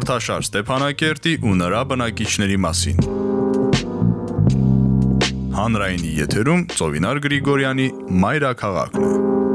Հաղորդաշար Ստեփանակերտի ու նրա բնակիչների մասին։ Հանրայինի եթերում Ծովինար Գրիգորյանի Մայրաքաղաքն է։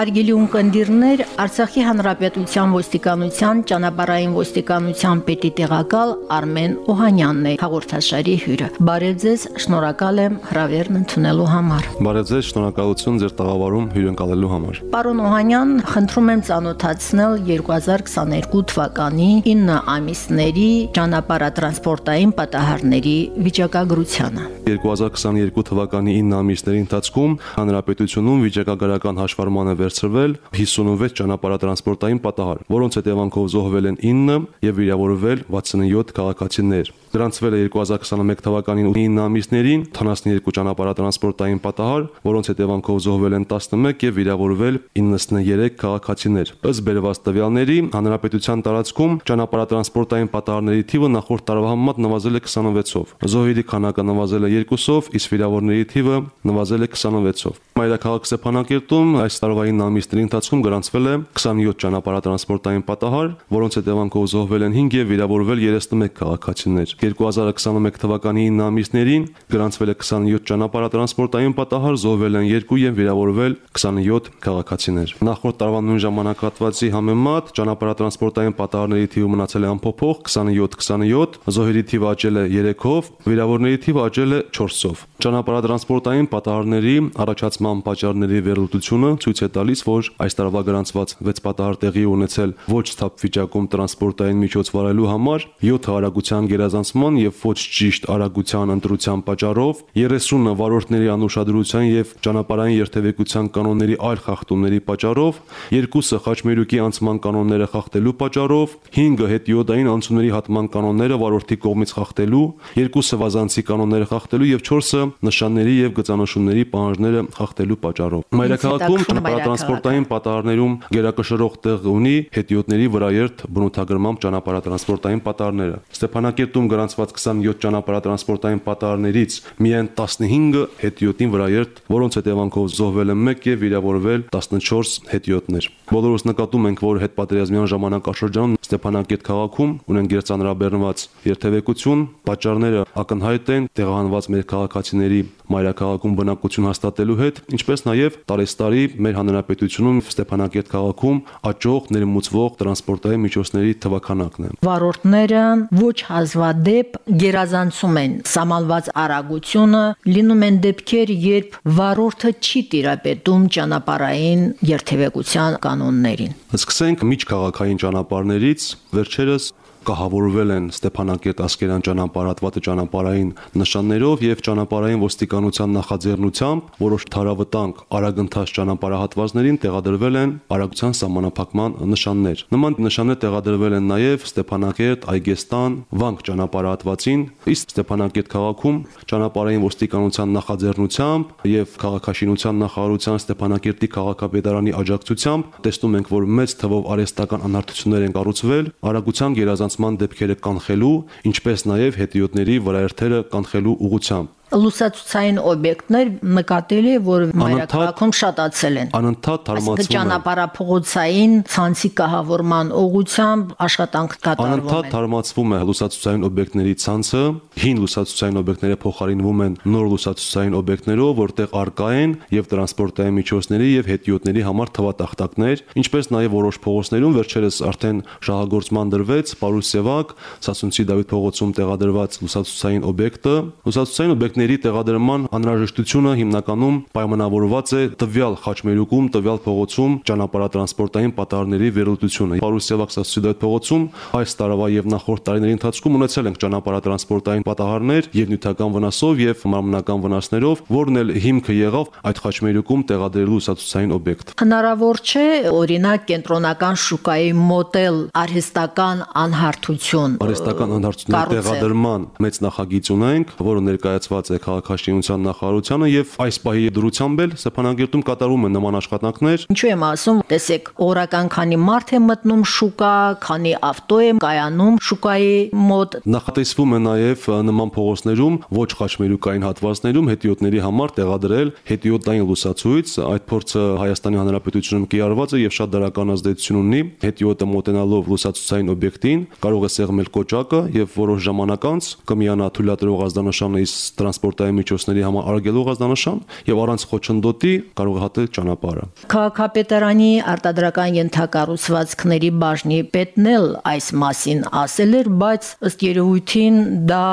Հարգելի ունկնդիրներ, Արցախի Հանրապետության ոստիկանության ճանապարհային ոստիկանության պետի տեղակալ Արմեն Օհանյանն է հաղորդաշարի հյուրը։ Բարև ձեզ, շնորհակալ եմ հրավերն ընդունելու համար։ Բարև ձեզ, շնորհակալություն ձեր տաղավարում հյուրընկալելու համար։ Պարոն Օհանյան, խնդրում եմ ծանոթացնել 2022 թվականի 9 ամիսների ճանապարհատրանսպորտային պատահարների վիճակագրությանը։ 2022 թվականի 9 ամիսների ընթացքում հանրապետությունում վիճակագրական հաշվառման է վերցրվել 56 ճանապարհատրանսպորտային պատահար, որոնց հետևանքով զոհվել են 9 եւ վիրավորվել 67 քաղաքացիներ։ Գրանցվել է 2021 թվականի 9 ամիսներին 72 ճանապարհատրանսպորտային պատահար, որոնց հետևանքով զոհվել են 11 եւ վիրավորվել 93 քաղաքացիներ։ Ըստ բերված տվյալների, հանրապետության տարածքում ճանապարհատրանսպորտային պատահարների թիվը նախորդ տարվա համեմատ նվազել է 26-ով։ Զոհերի քանակը նվազել է 2-ով, իսկ վիրավորների թիվը նվազել է 26-ով։ Մայրաքաղաք Ստեփանակերտում այս տարվա 9 ամիսների ընթացքում գրանցվել է 27 ճանապարհատրանսպորտային պատահար, որոնց հետևանքով զոհվել են 5 եւ վիրավորվել 31 քաղաքացիներ։ 2021 թվականի 9 ամիսներին գրանցվել է 27 ճանապարհատրանսպորտային պատահար, զոհվել են 2 եւ վիրավորվել 27 քաղաքացիներ։ Նախորդ տարվա նույն ժամանակահատվածի համեմատ ճանապարհատրանսպորտային պատահարների թիվը մնացել է անփոփոխ 27-27, զոհերի թիվը աճել է 3-ով, վիրավորների թիվը աճել է 4-ով։ Ճանապարհատրանսպորտային պատահարների առաջացման պատճառների վերլուծությունը ցույց է տալիս, որ այս տարվա գրանցված 6 պատահար տեղի ունեցել ոչ սթափ վիճակում տրանսպորտային միջոց վարելու համար, 7 արագության գերազանցման եւ ոչ ճիշտ արագության ընտրության պատճառով, 30-ը վարորդների անուշադրության եւ ճանապարհային երթևեկության կանոնների այլ խախտումների պատճառով, 2-ը խաչմերուկի անցման կանոնները խախտելու պատճառով, 5-ը հետիոդային անցումների հատման կանոնները վարորդի կողմից խախտելու, 2-ը վազանցի կանոնները խախտելու եւ 4-ը նշանների եւ գծանշումների պահանջները խախտելու պատճառով։ Մայրաքաղաքում ճանապարհատրանսպորտային պատահարներում գերակշռող տեղ ունի հետիոտների վրաերթ բնութագրմամբ ճանապարհատրանսպորտային պատահարները։ Ստեփանակերտում գրանցված 27 ճանապարհատրանսպորտային պատահարներից միայն 15-ը հետիոտին վրաերթ, որոնց հետևանքով զոհվել են 1 եւ վիրավորվել 14 հետիոտներ։ Բոլորս նկատում ենք, որ հետպատերազմյան ժամանակաշրջանում Ստեփանակերտ քաղաքում ունեն գերծանրաբեռնված երթևեկություն, պատճառները ակնհայտ են տեղահանված մեր քաղաքացիների մայրաքաղաքում բնակություն հաստատելու հետ, ինչպես նաև տարեստարի մեր հանրապետությունում Ստեփանակերտ քաղաքում աճող ներմուծվող տրանսպորտային միջոցների թվականակն է։ Վարորդները ոչ հազվադեպ գերազանցում են սամալված արագությունը, լինում են դեպքեր, երբ վարորդը չի տիրապետում ճանապարհային երթևեկության կանոններին։ Սկսենք միջքաղաքային ճանապարհներից, վերջերս կահավորվել են Ստեփանակերտ Ասկերան ճանապարհատվածը ճանապարհային նշաններով եւ ճանապարհային ոստիկանության նախաձեռնությամբ որոշ թարավտանք արագընթաց ճանապարհահատվածներին տեղադրվել են արագության սահմանափակման նշաններ։ Նման նշաններ տեղադրվել են նաեւ Ստեփանակերտ, Այգեստան, Վանք ճանապարհահատվածին, իսկ Ստեփանակերտ քաղաքում ճանապարհային ոստիկանության նախաձեռնությամբ եւ քաղաքաշինության նախարարության Ստեփանակերտի քաղաքապետարանի աջակցությամբ տեսնում ենք, որ մեծ թվով արհեստական անհարթություններ են կառուցվել արագության գերազանց ստացման դեպքերը կանխելու, ինչպես նաև հետիոտների վրաերթերը կանխելու ուղղությամբ լուսացուցային օբյեկտներ նկատել է, որ մայրաքաղաքում շատացել են։ Անընդհատ թարմացվում են։ Ճանապարհափողոցային ցանցի կահավորման ուղղությամբ աշխատանք կատարվում են։ Անընդհատ թարմացվում է լուսացուցային օբյեկտների ցանցը, հին լուսացուցային օբյեկտները փոխարինվում են նոր լուսացուցային օբյեկտներով, որտեղ արկա են եւ տրանսպորտային միջոցների եւ հետիոտների համար թվատախտակներ, ինչպես նաեւ որոշ փողոցներում վերջերս արդեն շահագործման դրվեց Պարուսեվակ, Սասունցի Դավիթ փողոցում տեղադրված լուսացուցային օբյեկտը։ Լուսացուցային օբյեկտ օբյեկտների տեղադրման անհրաժեշտությունը հիմնականում պայմանավորված է տվյալ խաչմերուկում, տվյալ փողոցում ճանապարհատրանսպորտային պատահարների վերլուծությունը։ Պարուսեվակ Սասուդոտ փողոցում այս տարվա եւ նախորդ տարիների ընթացքում ունեցել ենք ճանապարհատրանսպորտային պատահարներ եւ նյութական վնասով եւ մարմնական վնասներով, որն էլ հիմքը եղավ այդ խաչմերուկում տեղադրելու ուսացուցային օբյեկտ։ Հնարավոր չէ օրինակ կենտրոնական շուկայի մոդել արհեստական անհարթություն արհեստական անհարթությունների տեղադրման մեծ նախագիծ ունենք, որը ներկայացված է քաղաքաշինության նախարարությանը եւ այս պահի դրությամբ էլ Ստեփանագերտում կատարում են նման աշխատանքներ։ Ինչու եմ ասում, տեսեք, օրական քանի մարդ է մտնում շուկա, քանի ավտո է կայանում շուկայի մոտ։ Նախատեսվում է նաեւ նման փողոցներում ոչ խաչմերուկային հատվածներում հետիոտների համար տեղադրել հետիոտային լուսացույց։ Այդ փորձը Հայաստանի Հանրապետությունում կիրառված է եւ շատ դրական ազդեցություն ունի։ Հետիոտը մոտենալով լուսացուցային օբյեկտին կարող է սեղմել կոճակը եւ որոշ ժամանակ անց կմիանա թույլատրող ազդանշանը իս տրանսպորտային միջոցների համար արգելող ազդանշան եւ առանց խոչընդոտի կարող է հատել ճանապարհը։ Քաղաքապետարանի արտադրական ենթակառուցվածքների բաժնի պետն էլ այս մասին ասել էր, բայց ըստ երևույթին դա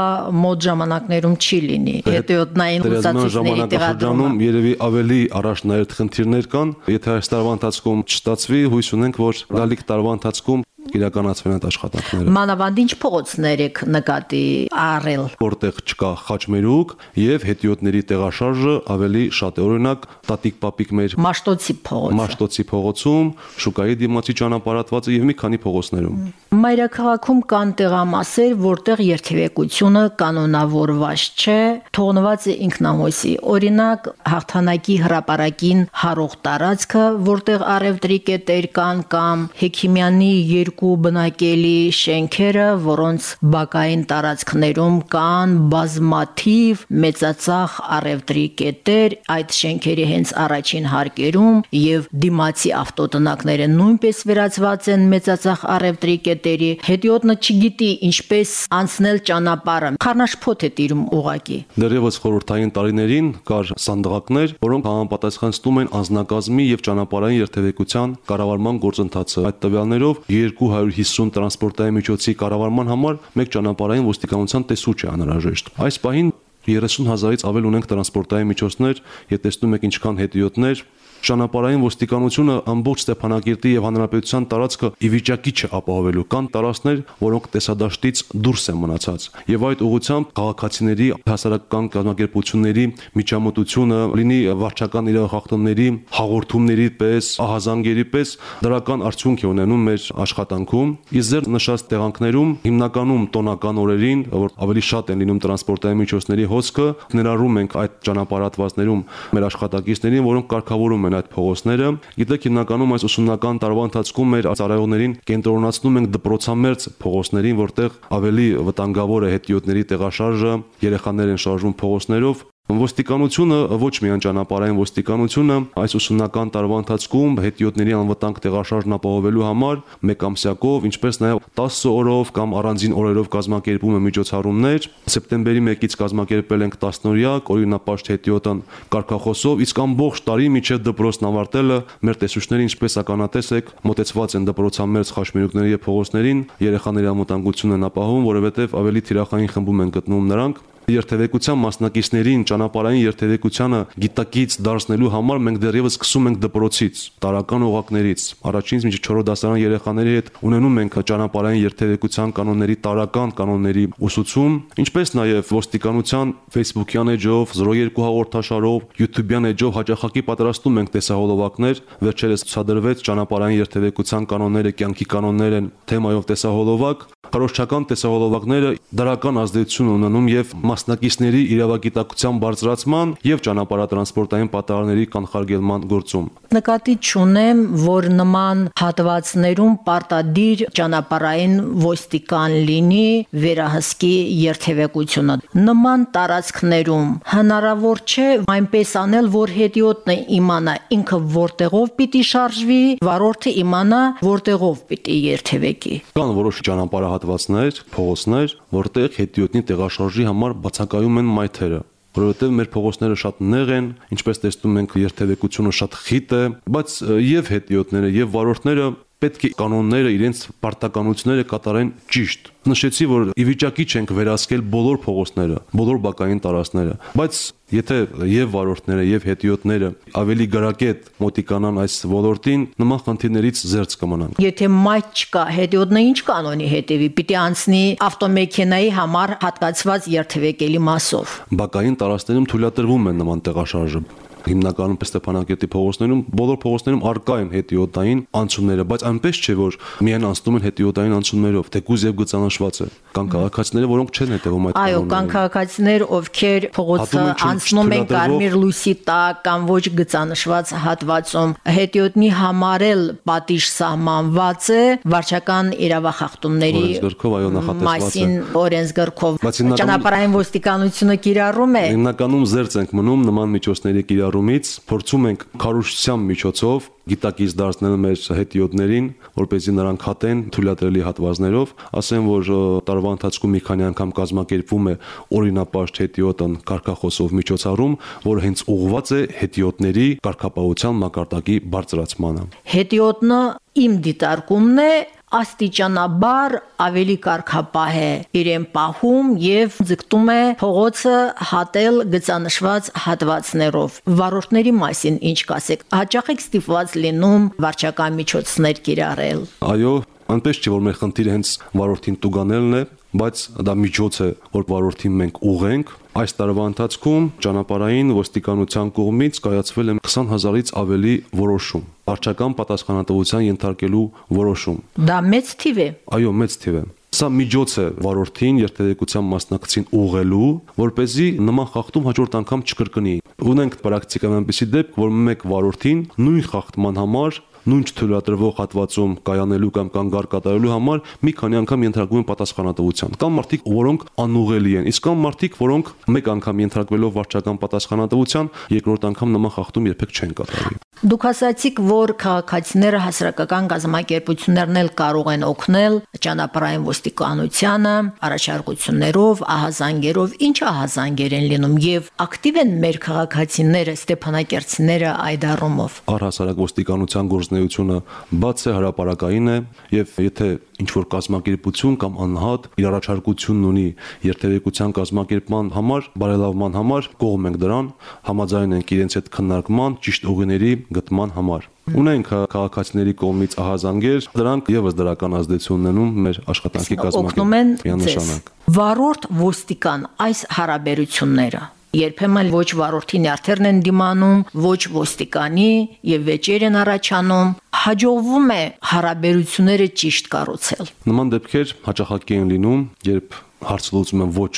մոտ ժամանակներում չի լինի։ Հետեոտնային լուսացուցների տեղադրումը երևի ավելի առաջնահերթ խնդիրներ կան, եթե այս տարվա ընթացքում չստացվի, հույս ունենք, որ գալիք տարվա ընթացքում կիրականացվեն այդ աշխատանքները։ Մանավանդ ինչ փողոցներ եք նկատի առել։ Որտեղ չկա խաչմերուկ եւ հետիոտների տեղաշարժը ավելի շատ է։ Օրինակ Տատիկ Պապիկ մեր Մաշտոցի փողոցը։ Մաշտոցի փողոցում, շուկայի դիմացի ճանապարհատվածը եւ մի քանի փողոցներում։ Մայրաքաղաքում կան տեղամասեր, որտեղ երթևեկությունը կանոնավորված չէ, թողնված է ինքնամոսի։ Օրինակ, հաղթանակի հրապարակին հարող տարածքը, որտեղ արևտրի կետեր կան կամ Հեքիմյանի երկու բնակելի շենքերը, որոնց բակային տարածքներում կան բազմաթիվ մեծածախ արևտրի կետեր, այդ շենքերի հենց առաջին հարկերում եւ դիմացի ավտոտնակները նույնպես վերածված են մեծածախ արևտրի կետերի։ Հետիոտնը չգիտի ինչպես անցնել ճանապարհը։ Խառնաշփոթ է տիրում ուղակի։ Դեռևս խորհրդային տարիներին կար սանդղակներ, որոնք համապատասխանեցնում են անձնակազմի եւ ճանապարհային երթևեկության կառավարման գործընթացը։ Այդ տվյալներով 250 տրանսպորտային միջոցի կառավարման համար մեկ ճանապարհային ոստիկանության տեսուչ է անհրաժեշտ։ Այս պահին 30000-ից ավել ունենք տրանսպորտային միջոցներ, եթե տեսնում եք ինչքան հետիոտներ, ճանապարհային ոստիկանությունը ամբողջ Ստեփանակերտի եւ հանրապետության տարածքը ի վիճակի չէ ապահովելու։ Կան տարածքներ, որոնք տեսադաշտից դուրս են մնացած։ Եվ այդ ուղղությամբ քաղաքացիների հասարակական կազմակերպությունների միջամտությունը լինի վարչական իրավախախտումների հաղորդումների պես, ահազանգերի պես դրական արդյունք է ունենում մեր աշխատանքում։ Իսկ ձեր նշած տեղանքներում հիմնականում տոնական օրերին, որ ավելի շատ են լինում տրանսպորտային միջոցների հոսքը, ներառում ենք այդ ճանապարհատվածներում մեր աշխատակիցներին, որոնք կարգավորում են այդ փողոցները։ Գիտեք, հիմնականում այս ուսումնական տարվա ընթացքում մեր ծառայողներին կենտրոնացնում ենք դպրոցամերձ փողոցներին, որտեղ ավելի վտանգավոր է հետիոտների տեղաշարժը, երեխաներ են շարժվում փողոցներով Ոստիկանությունը ոչ միայն ճանապարհային ոստիկանությունը այս ուսումնական տարվա ընթացքում հետիոտների անվտանգ տեղաշարժն ապահովելու համար մեկ ամսյակով, ինչպես նաև 10 օրով կամ առանձին օրերով կազմակերպում է միջոցառումներ։ Սեպտեմբերի 1-ից կազմակերպել ենք 10-նորյակ օրինապաշտ հետիոտան կարգախոսով, իսկ ամբողջ տարի միջև դպրոցն ավարտելը մեր տեսուչները ինչպես ականատես եք մոտեցված են դպրոցամերձ խաչմերուկների եւ փողոցներին, երեխաների անվտանգությունն են ապահովում, որովհետեւ ավելի թիրախային խմբում են գտնվում նրանք երթևեկության մասնակիցներին ճանապարհային երթևեկությանը գիտակից դարձնելու համար մենք դեռևս սկսում ենք դպրոցից, տարական օղակներից։ Առաջինից մինչև 4 դասարան երեխաների հետ ունենում ենք ճանապարհային երթևեկության կանոնների տարական կանոնների ուսուցում, ինչպես նաև ոստիկանության Facebook-յան էջով, 02 հաղորդաշարով, YouTube-յան էջով հաջախակի պատրաստում ենք տեսահոլովակներ։ Վերջերս ցուցադրվեց ճանապարհային երթևեկության կանոնները, կյանքի կանոններ են թեմայով տեսահոլովակ, Քարոշչական տեսահոլովակները դրական ազդեցություն ունենում եւ մասնակիցների իրավագիտակցության բարձրացման եւ ճանապարհատրանսպորտային պատահարների կանխարգելման գործում։ Նկատի չունեմ, որ նման հատվածներում պարտադիր ճանապարհային ոստիկան լինի վերահսկի երթևեկությունը։ Նման տարածքներում հնարավոր չէ այնպես անել, որ հետիոտնը իմանա ինքը որտեղով պիտի շարժվի, վարորդը իմանա որտեղով պիտի երթևեկի։ Կան որոշ ճանապարհ հատվածներ, փողոցներ, որտեղ հետիոտնի տեղաշարժի համար բացակայում են մայթերը որովհետև մեր փողոցները շատ նեղ են, ինչպես տեսնում ենք, երթևեկությունը շատ խիտ է, բայց եւ հետիոտները եւ վարորդները պետք է կանոնները իրենց պարտականությունները կատարեն ճիշտ։ Նշեցի, որ ի վիճակի չենք վերահսկել բոլոր փողոցները, բոլոր բակային տարածքները, բայց եթե եւ վարորդները եւ հետիոտները ավելի գրակետ մոտիկանան այս ոլորտին, նման խնդիրներից զերծ կմնան։ Եթե մայթ չկա, հետիոտնը ինչ կանոնի հետևի, պիտի անցնի ավտոմեքենայի համար հատկացված երթևեկելի մասով։ Բակային տարածքներում թույլատրվում է նման տեղաշարժը հիմնականում Ստեփանակերտի փողոցներում, բոլոր փողոցներում արկա են հետիոտային անցումները, բայց այնպես չէ, որ միայն անցնում են հետիոտային անցումներով, թեկուզ եւ գծանշված է։ Կան քաղաքացիները, որոնք չեն հետևում այդ Այո, կան քաղաքացիներ, ովքեր փողոցը անցնում են կարմիր լույսի տակ կամ ոչ գծանշված հատվածում։ Հետիոտնի համար էլ պատիժ սահմանված է վարչական իրավախախտումների օրենսգրքով այո նախատեսված է։ Մասին օրենսգրքով ճանապարհային ոստիկանությունը կիրառում է։ Հիմնականում զերծ ենք մնում նման միջոցների կիրառումից, փորձում ենք քարոշչության միջոցով գիտակից դարձնել մեր հետիոտներին, որ เป զի նրանք հատեն թույլատրելի հատվածներով, ասեմ որ տարվա ընթացքում մի քանի անգամ կազմակերպվում է օրինապաշտ հետիոտն կարգախոսով միջոցառում, որը հենց ուղղված է հետիոտների կարգապահության մակարդակի բարձրացմանը։ Հետիոտնը իմ դիտարկումն է աստիճանաբար ավելի կարգապահ է իրեն պահում եւ ձգտում է փողոցը հատել գծանշված հատվածներով վարորդների մասին ինչ կասեք հաճախ եք ստիպված լինում վարչական միջոցներ կիրառել Այո, այնպես չէ որ մեր խնդիրը հենց վարորդին տուգանելն է, բայց դա միջոց է, որ վարորդին մենք ուղենք։ Այս տարվա ընթացքում ճանապարհային ոստիկանության կողմից կայացվել է 20000-ից ավելի որոշում, վարչական պատասխանատվության ենթարկելու որոշում։ դա մեծ թիվ է Այո, մեծ թիվ է։ Սա միջոց է վարորդին երթևեկության մասնակցին ուղղելու, որ เป զի նման խախտում հաջորդ անգամ չկրկնի։ Ունենք պրակտիկայում այնպեսի դեպք, որ մեկ վարորդին նույն խախտման համար նույն չթույլատրվող հատվածում կայանելու կամ կանգար կատարելու համար մի քանի անգամ ենթարկվում են պատասխանատվության։ Կան մարդիկ, որոնք անուղելի են, իսկ կան մարդիկ, որոնք մեկ անգամ ենթարկվելով վարչական պատասխանատվության, երկրորդ անգամ նման խախտում երբեք չեն կատարի։ Դուք ասացիք, որ քաղաքացիները հասարակական գազམ་ակերպություններն էլ կարող են օգնել ճանապարհային ոստիկանությանը առաջարկություններով, ահազանգերով, ինչ ահազանգեր են լինում եւ ակտիվ են մեր քաղաքացիները, ստեփանակերտցիները այդ առումով։ առհասարակ ոստիկանության գործնեությունը բաց է հրաապարակային է եւ եթե ինչ որ կազմակերպություն կամ անհատ իր առաջարկությունն ունի երթևեկության կազմակերպման համար, բարելավման համար, կողմ ենք դրան, համաձայն ենք իրենց հետ քննարկման, ճիշտ ուղիների գտման համար։ Ունենք հա- քաղաքացիների կողմից ահազանգեր, դրանք եւս դրական ազդեցություն ունենում մեր աշխատանքի օգնում են կազմակերպման ձեզ։ նշանակ։ Վարորդ ոստիկան այս հարաբերությունները երբեմն ոչ վարորդի նյարդերն են դիմանում, ոչ ոստիկանի եւ վեճեր են առաջանում, հաջողվում է հարաբերությունները ճիշտ կառուցել։ Նման դեպքեր հաճախակի են լինում, երբ հարց լուծում են ոչ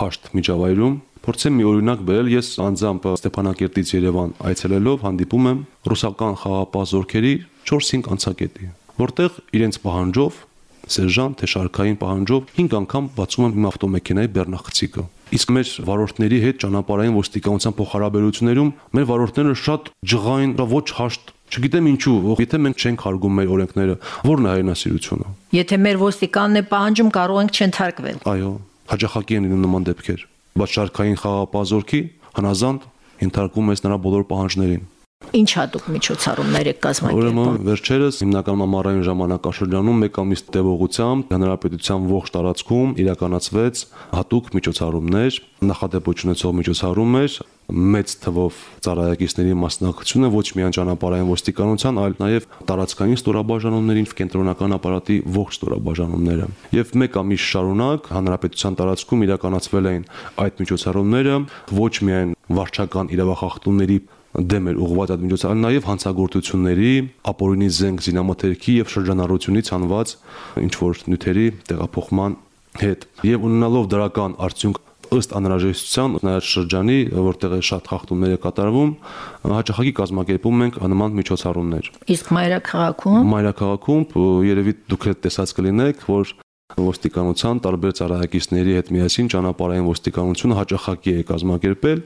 հաշտ միջավայրում։ Փորձեմ մի օրինակ բերել, ես անձամբ Ստեփանակերտից Երևան այցելելով հանդիպում եմ ռուսական խաղապահ զորքերի 4-5 անցակետի, որտեղ իրենց պահանջով սերժանտ թե շարքային պահանջով 5 անգամ բացում եմ իմ ավտոմեքենայի բեռնախցիկը։ Իսկ մեր վարորդների հետ ճանապարհային ոստիկանության փոխհարաբերություններում մեր վարորդները շատ ջղային, ոչ հաշտ Չգիտեմ ինչու, եթե մենք չենք հարգում մեր օրենքները, ո՞րն է հայրենասիրությունը։ Եթե մեր ոստիկանն է պահանջում, կարող ենք չընթարկվել։ Այո, հաջախակի են լինում նման դեպքեր, բայց շարքային խաղապազորքի հնազանդ ենթարկվում ես նրա բոլոր պահանջներին։ Ինչ հատուկ միջոցառումներ եք կազմակերպում։ Ուրեմն վերջերս հիմնական ամառային ժամանակաշրջանում մեկ ամիս տևողությամբ հանրապետության ողջ տարածքում իրականացվեց հատուկ միջոցառումներ, նախադեպ ունեցող միջոցառում էր մեծ թվով ծառայակիցների մասնակցությունը ոչ միայն ճանապարհային ոստիկանության, այլ նաև տարածքային ստորաբաժանումներին, կենտրոնական ապարատի ողջ ստորաբաժանումները։ Եվ մեկ ամիս շարունակ հանրապետության տարածքում իրականացվել էին այդ միջոցառումները ոչ միայն վարչական իրավախախտումների դեմ էր ուղղված այդ միջոցառումը, նաև հանցագործությունների, ապօրինի զենք զինամթերքի եւ շրջանառությունից հանված ինչ որ նյութերի տեղափոխման հետ եւ ունենալով դրական արդյունք ըստ անհրաժեշտության նայած շրջանի, որտեղ է շատ խախտումներ է կատարվում, հաճախակի կազմակերպում ենք նման միջոցառումներ։ Իսկ մայրաքաղաքում? Մայրաքաղաքում երևի դուք էլ տեսած կլինեք, որ ոստիկանության տարբեր ծառայակիցների հետ միասին ճանապարհային ոստիկանությունը հաճախակի է կազմակերպել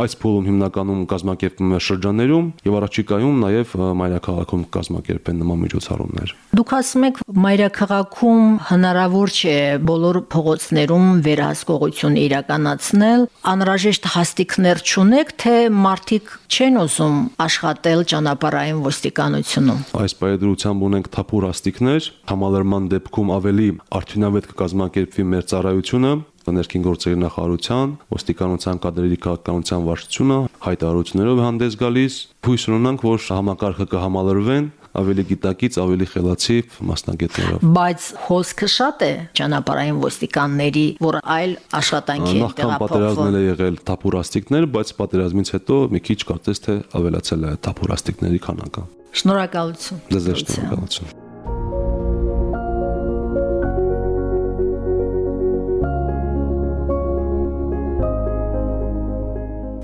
այս փուլում հիմնականում կազմակերպվում է շրջաններում եւ առաջիկայում նաեւ մայրաքաղաքում կազմակերպեն նման միջոցառումներ Դուք ասում եք մայրաքաղաքում հնարավոր չէ բոլոր փողոցներում վերահսկողություն իրականացնել, անհրաժեշտ հաստիկներ չունեք, թե մարդիկ չեն ուզում աշխատել ճանապարհային ոստիկանությունում։ այս պայդրությամբ ունենք թափուր հաստիկներ համալրման դեպքում ավելի արդյունավետ կկազմակերպվի մեր ծառայությունը ներքին գործերի նախարարության, ոստիկանության կadrերի քաղաքականության վարչությունը հայտարարություններով հանդես գալիս։ Հույս ունենանք, որ համակարգը կհամալրվեն ավելի գիտակից, ավելի խելացի մասնագետներով։ Բայց հոսքը շատ է ճանապարհային ոստիկանների, որ այլ աշխատանքի են Նախքան պատերազմն է եղել թափուրաստիկներ, բայց պատերազմից հետո մի քիչ կարծես թե ավելացել է թափուրաստիկների քանակը։ Շնորհակալություն։ Ձեզ շնորհակալություն։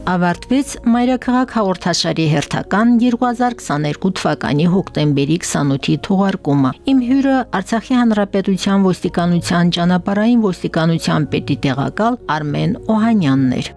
ավարտվեց Մայրաքաղաք հաղորդաշարի հերթական 2022 թվականի հոկտեմբերի 28-ի թողարկումը։ Իմ հյուրը Արցախի հանրապետության ոստիկանության ճանապարհային ոստիկանության պետի տեղակալ Արմեն Օհանյանն էր։